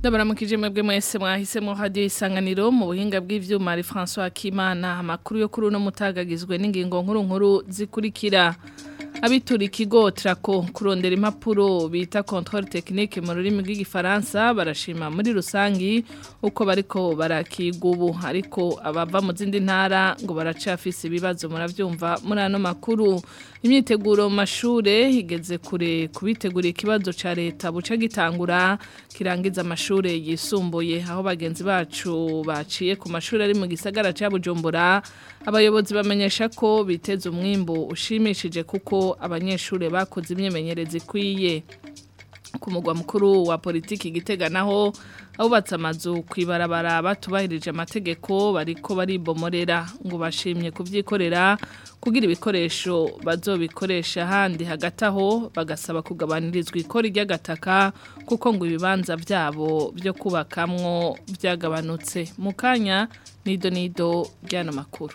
ndabona mukijemwe bwe mwese mwahisemo radio isanganiro mu buhinga bw'ivyuma ari François Kimana amakuru yo kuri uno mutagagizwe n'ingingo nkuru nkuru zikurikira abitura ikigo trako kurondera impapuro bita control technique mu rurimi rw'igifaransa barashima muri rusangi uko bariko barakigubu ariko abava mu zindi ntara ngo baracafise ibibazo muravyumva muri ano makuru imyiteguro mashure higeze kure kubitegura ikibazo ca leta buca gitangura kirangiza amashure yisumbuye aho bagenzi bacu baciye ku mashuri ari mu gisagara ca Bujumbura abayobozi bamenyesha ko biteze umwimbo ushimishije kuko ko abanyeshuri bakoze imyimenyerezo ikwiye ku mugwa mukuru wa politiki gitega naho abubatse amazu ku ibarabara batubahirije amategeko bariko baribomorera ngo bashimye kubyikorera kugira ibikoresho bazobikoresha handi hagati aho bagasaba kugabanirizwa ikora ry'agataka kuko ngo ibibanza byabo byo kubakamwo byagabanutse mu kanya nido nido ry'ano makuru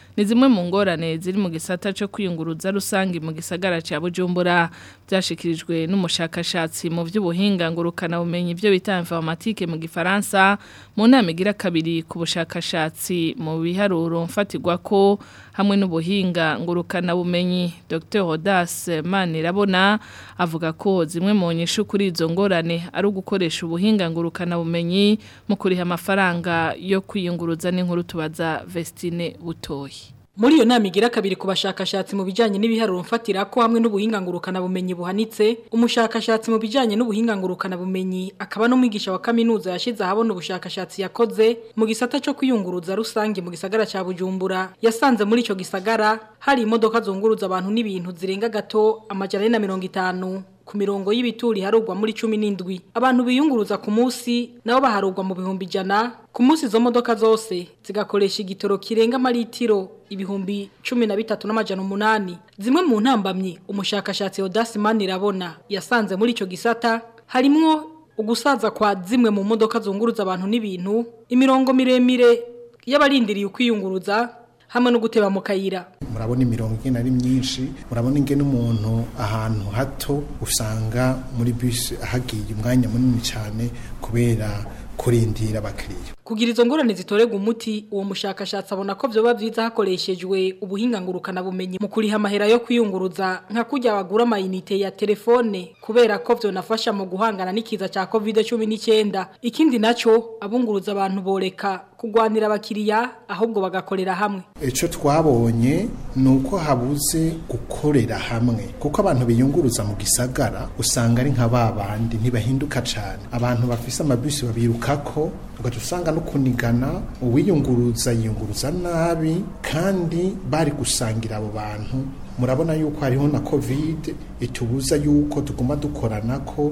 ni zimwe mu ngorane ziri mu gisata cyo kwiyunguruza rusange mu gisagara cya bujumbura byashikirijwe n'umushakashatsi mu by'ubuhinga ngurukana bumenyi byo bita informatike mu gifaransa mu nama igira kabiri ku bushakashatsi mu biharuro mfatirwa ko hamwe n'ubuhinga ngurukana bumenyi Dr Rodas Manirabona avuga ko zimwe mu nyishu kuri izo ngorane ari ugukoresha ubuhinga ngurukana bumenyi mu kuriha amafaranga yo kwiyunguruza n'inkuru tubaza Vestine Butoyi Muri iyo nama igira kabiri ku bashakashatsi mu bijyanye n'ibiharuro mfatira ko hamwe n'ubuhinga ngurukana bumenyi buhanitse, umushakashatsi mu bijyanye n'ubuhinga ngurukana bumenyi akaba n'umwigisha wa kaminuza yashize ahabona ubushakashatsi yakoze mu gisata cyo kwiyunguruza rusange mu gisagara cya Bujumbura. Yasanze muri icyo gisagara hari imodoka zunguruza abantu n'ibintu zirenga gato amajana na mirongo itanu. ku y'ibituri harugwa muri cumi n'indwi abantu biyunguruza ku munsi nabo baharugwa mu bihumbi ijana ku munsi zo modoka zose zigakoresha igitoro kirenga maritiro ibihumbi cumi na bitatu n'amajana umunani zimwe mu ntambamyi umushakashatsi odasi irabona yasanze muri icyo gisata harimo ugusaza kwa zimwe mu modoka zunguruza abantu n'ibintu imirongo miremire y'abarindiriye ukwiyunguruza hamwe no guteba mu kayira murabona imirongo igenda ari myinshi urabona ingene umuntu ahantu hato usanga muri bisi hagiye umwanya munini cyane kubera kurindira abakiriya kugira izo ngorane zitorega umuti uwo mushakashatsi abona ko byoba byiza hakoreshejwe ubuhinga ngurukana bumenyi mu kuriha amahera yo kwiyunguruza nka kujya bagura amayinite ya telefone kubera ko byonafasha mu guhangana n'ikiza cya covid cumi n'icyenda ikindi nacyo abunguruza abantu boreka kugwanira abakiriya ahubwo bagakorera hamwe icyo twabonye ni uko habuze gukorera hamwe kuko abantu biyunguruza mu gisagara usanga ari nka ba ntibahinduka cyane abantu bafise amabisi babiruka ko ugahita usanga no kunigana uwiyunguruza yiyunguruza nabi kandi bari gusangira abo bantu murabona yuko hariho na covid itubuza yuko tuguma dukorana ko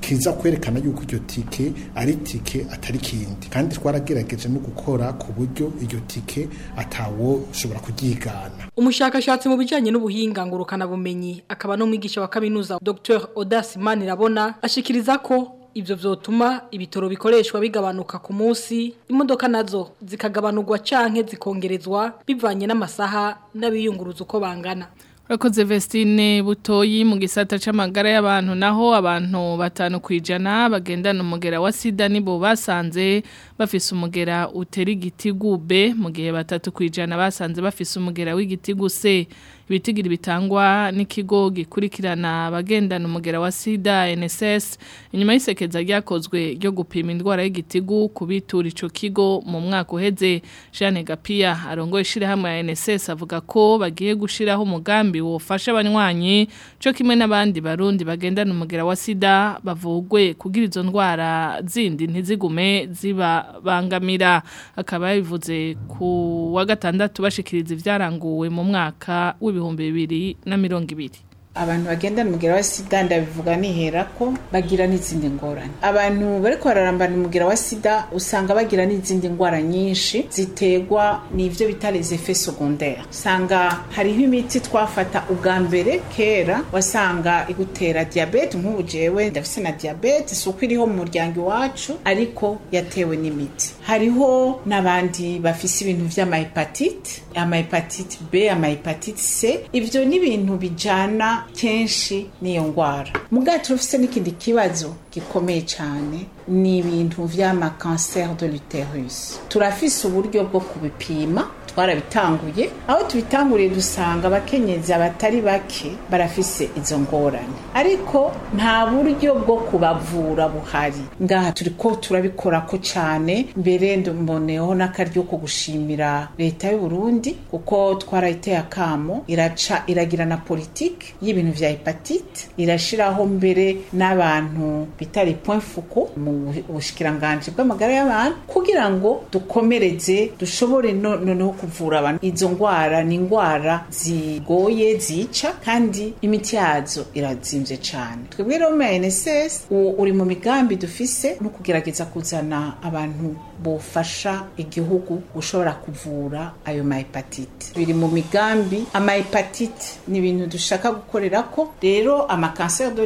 kiza kwerekana yuko iyo tike ari tike atari kindi kandi twaragerageje no gukora ku buryo iryo tike atawo ushobora kuryigana umushakashatsi mu bijyanye n'ubuhinga ngurukana bumenyi akaba n'umwigisha wa kaminuza Dr Odas Manirabona ashikiriza ko ibyo byotuma ibitoro bikoreshwa bigabanuka ku munsi imodoka nazo zikagabanurwa canke zikongerezwa bivanye n'amasaha n'abiyunguruza uko bangana urakoze vestine butoyi mu gisata c'amagara y'abantu naho abantu batanu kwijana bagendana umugera wa sida nibo basanze bafise umugera utera igitigu mu gihe batatu kwijana basanze bafise umugera w'igitigu C ibitigiri bitangwa n'ikigo gikurikirana abagendana umugera wa sida NSS inyuma y'isekeza ryakozwe ryo gupima indwara y'igitigu kubitura ico kigo mu mwaka uheze Jeanne Gapia arongoye ishirahamwe ya NSS avuga ko bagiye gushiraho umugambi wofasha abanywanyi cyo kimwe n'abandi barundi bagendana umugera wa sida bavugwe kugira izo ndwara zindi ntizigume zibabangamira akaba yabivuze ku wa gatandatu bashikiriza ibyaranguwe mu mwaka ibihumbi bibiri na mirongo ibiri abantu bagendana umubwira wa sida ndabivuga nihera ko bagira n'izindi ngorane abantu bari bararambana umubwira wa sida usanga bagira n'izindi ndwara nyinshi ziterwa n'ibyo bita resefe segonderi usanga hariho imiti twafata ubwa mbere kera wasanga igutera diyabete nk'ubu jewe na diyabete si uko iriho mu muryango iwacu ariko yatewe n'imiti hariho n'abandi bafise ibintu by'amahepatite amahepatite b amahepatite c ibyo ni ibintu bijyana kenshi n'iyo ndwara mugari turufite n'ikindi kibazo gikomeye cyane ni ibintu by'amakanseri de l'uterus turafise uburyo bwo kubipima twarabitanguye aho tubitanguriye dusanga abakenyezi abatari bake barafise izo ngorane ariko nta buryo bwo kubavura buhari ngaha turi ko turabikora ko cyane mbere mboneyeho n'akaryo ko gushimira leta y'u Burundi kuko twarayiteye akamo iraca iragira na politiki y'ibintu vya hepatite irashiraho mbere n'abantu bitari les mu bushikiranganje bw'amagara y'abantu kugira ngo dukomereze dushobore noneho no, kuvura abantu izo ndwara ni indwara zigoye zica kandi imiti yazo irazimvye cyane twebwe rero mu NSS uwo uri mu migambi dufise no kugerageza kuzana abantu bufasha igihugu gushobora kuvura ayo mahepatite biri mu migambi amahepatite ni ibintu dushaka gukorera ko rero amakanseri do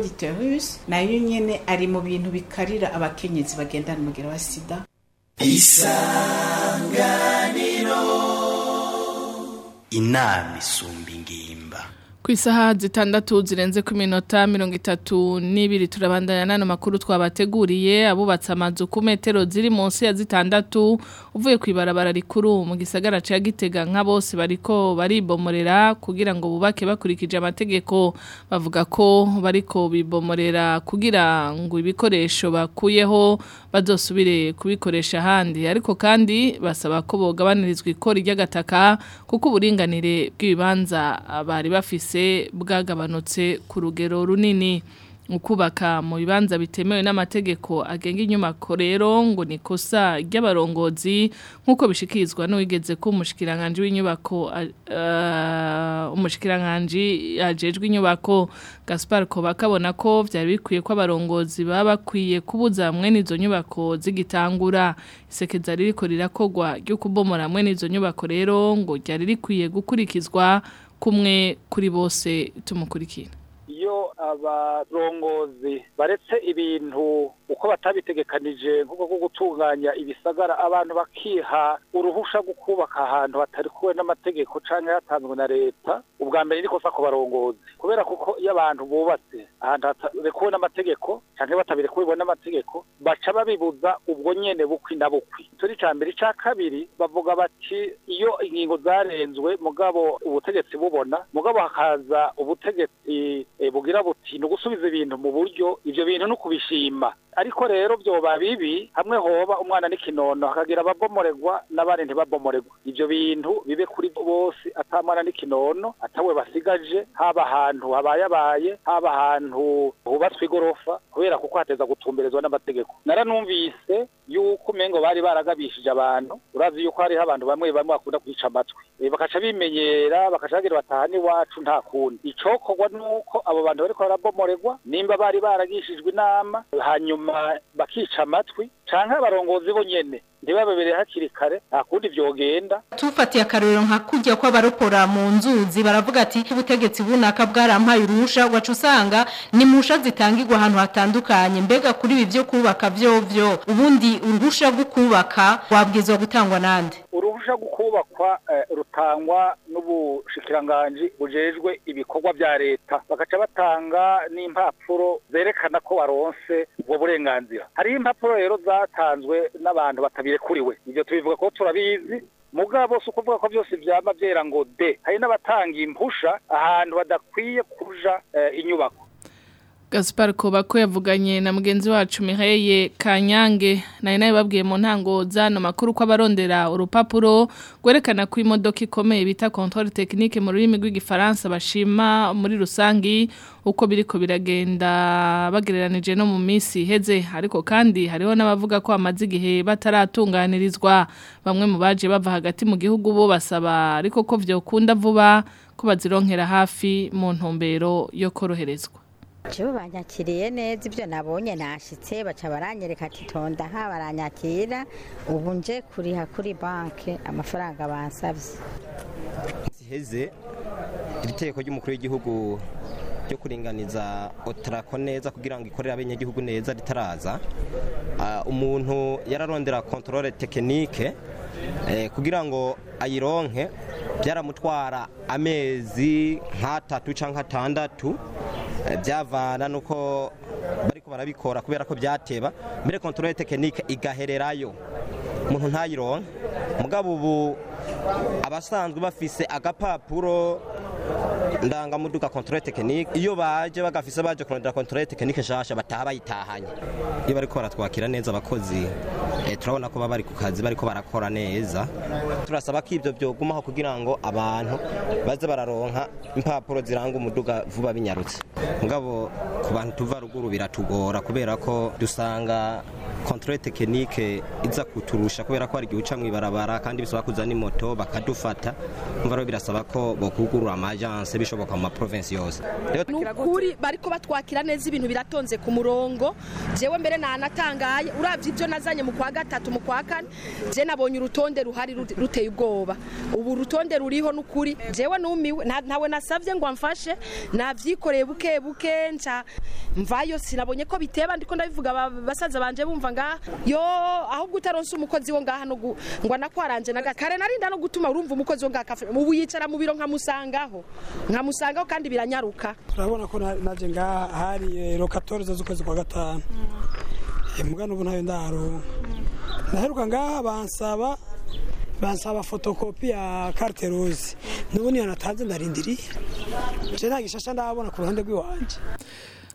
nayo nyine ari mu bintu bikarira abakenyezi bagendana umugera wa sida isanganiro inama isumba ku zitandatu zirenze ku minota mirongo itatu n'ibiri turabandanya n'ano makuru twabateguriye abubatse amazu ku metero ziri munsi ya zitandatu uvuye ku ibarabara rikuru mu gisagara cya gitega nka bose bariko baribomorera kugira ngo bubake bakurikije amategeko bavuga ko bariko bibomorera kugira ngo ibikoresho bakuyeho bazosubire kubikoresha handi ariko kandi basaba ko bogabanyirizwa ikora ry'agataka kuko uburinganire bw'ibibanza bari bafise bwose bwagabanutse ku rugero runini ukubaka mu bibanza bitemewe n'amategeko agenga inyubako rero ngo ni kosa ry'abarongozi nk'uko bishikirizwa n'uwigeze ko umushikiranganji w'inyubako umushikiranganji ajejwe inyubako gaspar koba akabona ko byari bikwiye ko abarongozi baba bakwiye kubuza mwene izo nyubako zigitangura isekeza ririko rirakogwa ryo kubomora mwene izo nyubako rero ngo ryari rikwiye gukurikizwa kumwe kuri bose tumukurikiye iyo abarongozi baretse ibintu uko batabitegekanije nk'uko bwo gutunganya ibisagara abantu bakiha uruhusha rwo kubaka ahantu hatari kuwe n'amategeko cyangwa yatanzwe na leta ubwa mbere ni kosa ku barongozi kubera kuko iyo abantu bubatse ahantu hatarekuwe n'amategeko cyangwa batabirekuwe n'amategeko baca babibuza ubwo nyene bukwi na bukwi turi cya mbere cya kabiri bavuga bati iyo ingingo zarenzwe mugabo ubutegetsi bubona mugabo hakaza ubutegetsi eh, bugira buti ni ugusubiza ibintu mu buryo ibyo bintu no kubishima ariko rero byoba bibi hamwe hoba umwana n'ikinono hakagira ababomoregwa n'abandi ntibabomoregwa ibyo bintu bibe kuri bose atamwana n'ikinono atawe basigaje haba ahantu habayabaye haba ahantu hubatswe igorofa kubera kuko hateza gutumberezwa n'amategeko naranumvise yuko umengo bari baragabishije abantu urazi yuko hariho abantu bamwe bamwe bakunda kwica amatwi bakaca bimenyera bakaca bagira batahane iwacu nta kundi icokorwa uko abo bantu bariko barabomoregwa nimba bari baragishijwe inama hanyuma bakica amatwi canke abarongozi bo nyene ntibababere hakiri kare nta kundi vyogenda tufatiye akarorero nka kujya kw'abarokora mu nzuzi baravuga ati ubutegetsi bunaka bwarampaye urusha wacu usanga ni musha zitangirwa ahantu hatandukanye mbega kuri ibi byo kubaka vyovyo ubundi uruhushya rwo kubaka wabwizwa gutangwa nande uruhushya rwo kubakwa eh, rutangwa n'ubushikiranganji bujejwe ibikorwa bya leta bakaca batanga n'impapuro zerekana ko baronse ubwo burenganzira hariho impapuro rero zatanzwe n'abantu batabirekuriwe ibyo tubivuga ko turabizi mugabo si ukuvuga ko byose byaba byera ngo de hari n'abatanga impusha ahantu badakwiye kuja eh, inyubako gaspar kubako yavuganye na mugenzi wacu miheye kanyange nayo nayo babwiye mu ntango z'ano makuru ko abarondera urupapuro rwerekana ko imodoka ikomeye bita kontwari technique mu rurimi rw'igifaransa bashima muri rusange uko biri ko biragenda bagereranije no mu minsi Heze ariko kandi hariho n'abavuga ko amazi igihe bataratunganirizwa bamwe mu baje bava hagati mu gihugu bo basaba ariko ko byakunda vuba ko bazironkera hafi mu ntumbero yo koroherezwa jewe banyakiriye neza ibyo nabonye nashyitse baca baranyereka ati tonda ha baranyakira ubu nje kuriha kuri banki amafaranga bansabye ziheze iriteko ry'umukuru w'igihugu ryo kuringaniza otarako neza kugira ngo ikorere abenegihugu neza ritaraza ah, umuntu yararondera kontorore tekinike eh, kugira ngo ayironke byaramutwara amezi nk'atatu cyangwa atandatu, byavana n'uko bari barabikora kubera ko byateba mbere kontorore tekinike igahererayo umuntu ntayironke mugabo ubu abasanzwe bafise agapapuro ndangamuduga controle technique iyo baje bagafise baje kurondera controle technique shasha bataha bayitahanye iyo bariko baratwakira neza abakozi eh, turabona ko baba bari ku kazi bariko barakora neza turasaba ko ibyo byogumaho kugira ngo abantu baze bararonka impapuro ziranga umuduga vuba binyarutse ngabo ku bantu tuva ruguru biratugora kubera ko dusanga kontorore tekinike iza kuturusha kubera ko hari igihe uca mu ibarabara kandi bisaba kuzana imoto bakadufata umva rero birasaba ko bakugurura amajanse bishoboka mu maprovensi yose ni ukuri bari ko batwakira neza ibintu biratonze ku murongo jewe mbere nanatangaye urabye ibyo nazanye mu kwa gatatu mu kwa kane je nabonye urutonde ruhari ruteye ubwoba ubu rutonde ruriho n'ukuri jewe numiwe ntawe nasabye ngo amfashe nabyikoreye buke buke nca mvayo sinabonye ko biteba ndiko ndabivuga basaza banje bumva wasangaga yo aho utaronse umukozi wo ngaha no ngo anakwaranje na gakare narinda no gutuma urumva umukozi wo ngaha ubu yicara mu biro nkamusangaho nkamusangaho kandi biranyaruka urabona ko naje ngaha hari eh, rero 14 z'ukwezi kwa gatanu eh, mugana ubu nayo ndaro naheruka ngaha bansaba bansaba fotokopi ya carte rose n'ubu niyo natanze ndarindiriye nta gishasha ndabona ku ruhande rw'iwanjye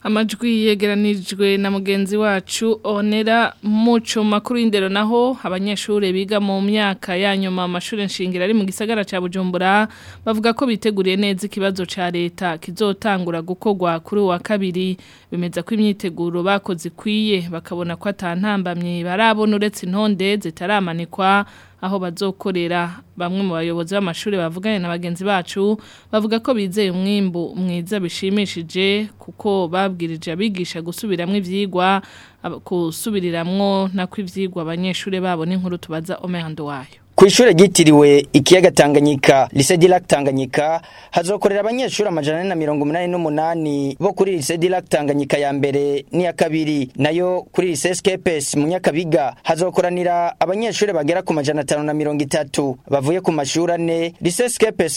amajwi yegeranijwe na mugenzi wacu onera muco makuru y'indero naho abanyeshuri biga mu myaka ya nyuma amashuri nshingiro ari mu gisagara cya bujumbura bavuga ko biteguriye neza ikibazo cya leta kizotangura gukorwa kuri wa kabiri bemeza ko imyiteguro bakoze ikwiye bakabona ko atantambamye barabona uretse intonde zitaramanikwa aho bazokorera bamwe mu bayobozi b'amashuri bavuganye na bagenzi bacu bavuga ko bizeye umwimbu mwiza bishimishije kuko babwirije abigisha gusubiramo ivyigwa gusubiriramwo na ivyigwa abanyeshuri babo n'inkuru tubaza Omer Nduwayo ku ishuri ryitiriwe ikiyaga tanganyika lise de tanganyika hazokorera abanyeshuri amajana ane na mirongo inani n'umunani bo kuri lise de tanganyika ya mbere n'iya kabiri nayo kuri lise sikepesi mu nyakabiga hazokoranira abanyeshuri bagera ku majana atanu na mirongo itatu bavuye ku mashuri ane lise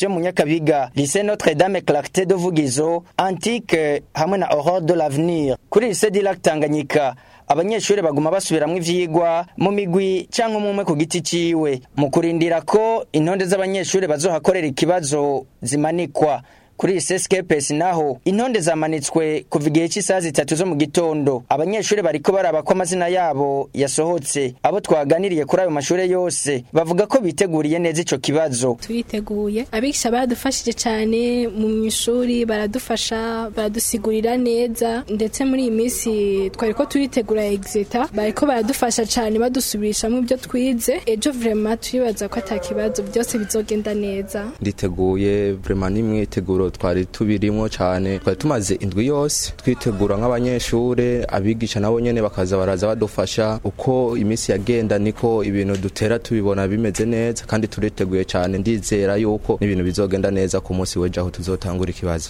yo mu nyakabiga lise notre dame clarite de vugizo antike hamwe na oro de l'avenir kuri lise tanganyika abanyeshuri baguma basubiramo ivyigwa mu migwi cyangwa umwe ku giti ciwe mu kurindira ko intonde z'abanyeshuri bazohakorera ikibazo zimanikwa kuri seske pesi naho intonde zamanitswe kuva igihe cy'isaha zitatu zo mu gitondo abanyeshuri bariko baraba ko amazina yabo yasohotse abo twaganiriye kuri ayo mashuri yose bavuga ko biteguriye neza icyo kibazo turiteguye abigisha baradufashije cyane mu ishuri baradufasha baradusigurira neza ndetse muri iyi minsi twari ko turitegura exeta bariko baradufasha cyane badusubirishamo ibyo twize ejo vrema turibaza ko atakibazo byose bizogenda neza nditeguye vrema nimwiteguro twari tubirimo cyane twari tumaze indwi yose twitegura nk'abanyeshuri abigisha nabo nyine bakaza baraza badufasha uko iminsi yagenda niko ibintu dutera tubibona bimeze neza kandi turiteguye cyane ndizera yuko n'ibintu bizogenda neza ku munsi wejo aho tuzotangura ikibazo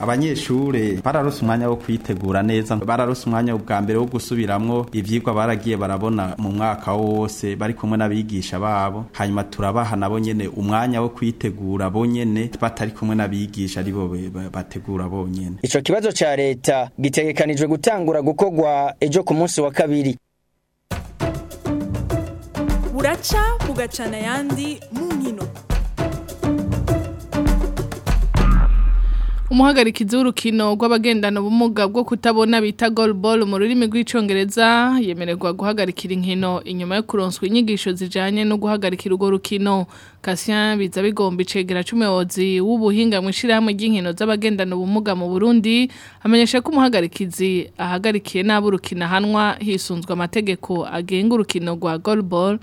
abanyeshuri bararose umwanya wo kwitegura neza bararose umwanya bwa mbere wo gusubiramo ibyigwa baragiye barabona mu mwaka wose bari kumwe n'abigisha babo hanyuma turabaha nabo nyene umwanya wo kwitegura bo nyine batari kumwe n'abigisha aribo bategura bonyine icyo kibazo cya leta gitegekanijwe gutangura gukora gukorwa ejo ku munsi wa kabiri buraca bugacana ayandi umuhagarikizi w'urukino rw'abagendana ubumuga bwo kutabona bita goalball mu rurimi rw'icyongereza yemererwa guhagarikira inkino inyuma yo kuronswa inyigisho zijyanye no guhagarikira urwo rukino Cassien Bizabigomba icegera c'umuyobozi w'ubuhinga mu ishyirahamwe ry'inkino z'abagendana ubumuga mu Burundi amenyesha ko umuhagarikizi ahagarikiye nabi hanwa ahanwa hisunzwe amategeko agenga urukino rwa goalball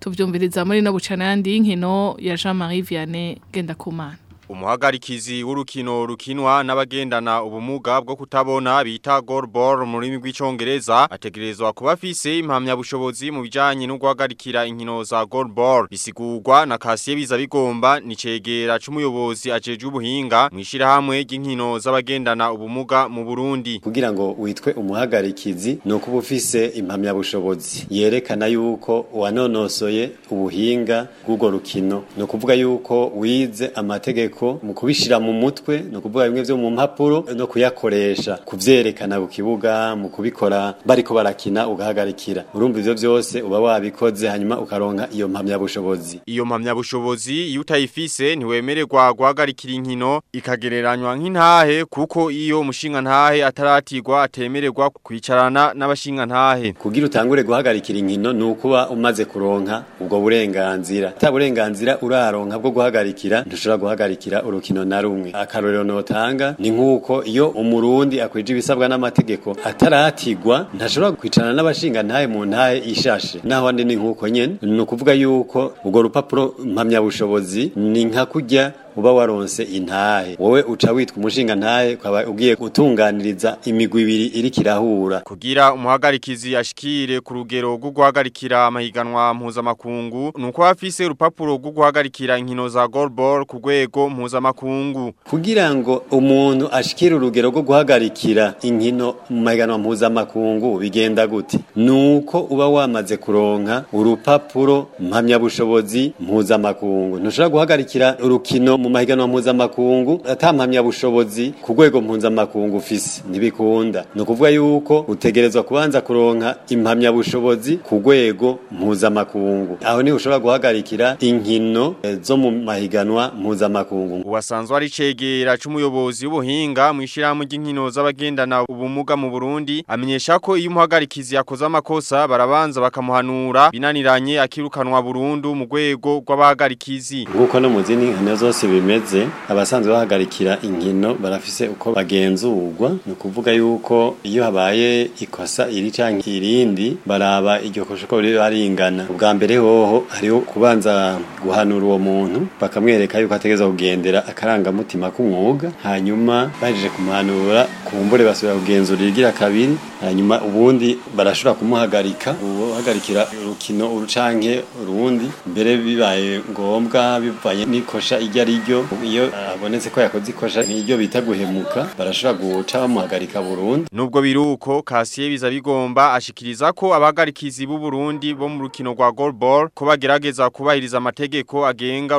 tubyumviriza muri no bucana yandi y'inkino ya Jean Marie Vianney Gendakumana umuhagarikizi w'urukino rukinwa n'abagendana ubumuga bwo kutabona bita goalball mu rurimi rw'icyongereza ategerezwa kuba afise impamyabushobozi mu bijyanye no guhagarikira inkino za goalball bisigurwa na kasiye biza bigomba ni cegera c'umuyobozi ajeje ubuhinga mu ishyirahamwe ry'inkino z'abagendana ubumuga mu burundi kugira ngo witwe umuhagarikizi ni ukuba ufise impamyabushobozi yerekana yuko wanonosoye ubuhinga bw'urwo rukino ni ukuvuga yuko wize amategeko ariko mu kubishyira mu mutwe no ukuvuga bimwe byo mu mpapuro no kuyakoresha kubyerekana ku kibuga mu kubikora bariko barakina ugahagarikira urumva ibyo byose uba wabikoze hanyuma ukaronka iyo mpamyabushobozi iyo mpamyabushobozi iyo utayifise ntiwemererwa guhagarikira inkino ikagereranywa nk'intahe kuko iyo umushinga ntahe ataratirwa atemererwa kwicarana n'abashinga ntahe kugira utangure guhagarikira inkino ni ukuba umaze kuronka ubwo burenganzira nta burenganzira uraronka bwo guhagarikira ntushobora guhagarikira guserukira urukino na rumwe akarorero notanga ni nk'uko iyo umurundi akwije ibisabwa n'amategeko ataratigwa ntashobora kwicarana n'abashinga ntaye mu ntaye ishashe naho andi ni nk'uko nyene ni ukuvuga yuko urwo rupapuro mpamyabushobozi ni nka kujya uba waronse intahe wowe uca witwa umushinga ntahe ukaba ugiye gutunganiriza imigwi ibiri iri kirahura kugira umuhagarikizi ashikire ku rugero rwo guhagarikira amahiganwa mpuzamakungu nuko afise urupapuro rwo guhagarikira inkino za goalball ku rwego mpuzamakungu kugira ngo umuntu ashikire urugero rwo guhagarikira inkino mu mahiganwa mpuzamakungu bigenda gute nuko uba wamaze kuronka urupapuro mpamyabushobozi mpuzamakungu ntushobora guhagarikira urukino mu mahiganwa mpuzamakungu atampamya bushobozi ku rwego mpuzamakungu ufise ntibikunda ni ukuvuga yuko utegerezwa kubanza kuronka impamya bushobozi ku rwego mpuzamakungu aho ni ushobora guhagarikira inkino eh, zo mu mahiganwa mpuzamakungu uwasanzwe ari cegera c'umuyobozi w'ubuhinga mu ishirahamwe ry'inkino z'abagendana ubumuga mu Burundi amenyesha ko iyo umuhagarikizi yakoze amakosa barabanza bakamuhanura binaniranye akirukanwa burundu mu rwego rw'abahagarikizi nkuko no mu zindi zose bimeze abasanzwe bahagarikira inkino barafise uko bagenzurwa ni ukuvuga yuko iyo habaye ikosa iri canke irindi baraba iryo kosa uko riba ringana ubwa mbere hoho hariho kubanza guhanura uwo muntu bakamwereka yuko ategereza kugendera akarangamutima k'umwuga hanyuma bahejeje kumuhanura kumbure basubira kugenzura igira kabiri hanyuma ubundi barashobora kumuhagarika uhagarikira urukino urucanke urundi mbere bibaye ngombwa bivanye n'ikosha iryo ari buryo iyo ah, abonetse ko yakoze ikosa n'iryo bita guhemuka barashobora guca bamuhagarika burundu nubwo biruko kasiye biza bigomba ashikiriza ko abahagarikizi b'u Burundi bo mu rukino rwa goalball ko bagerageza kubahiriza amategeko agenga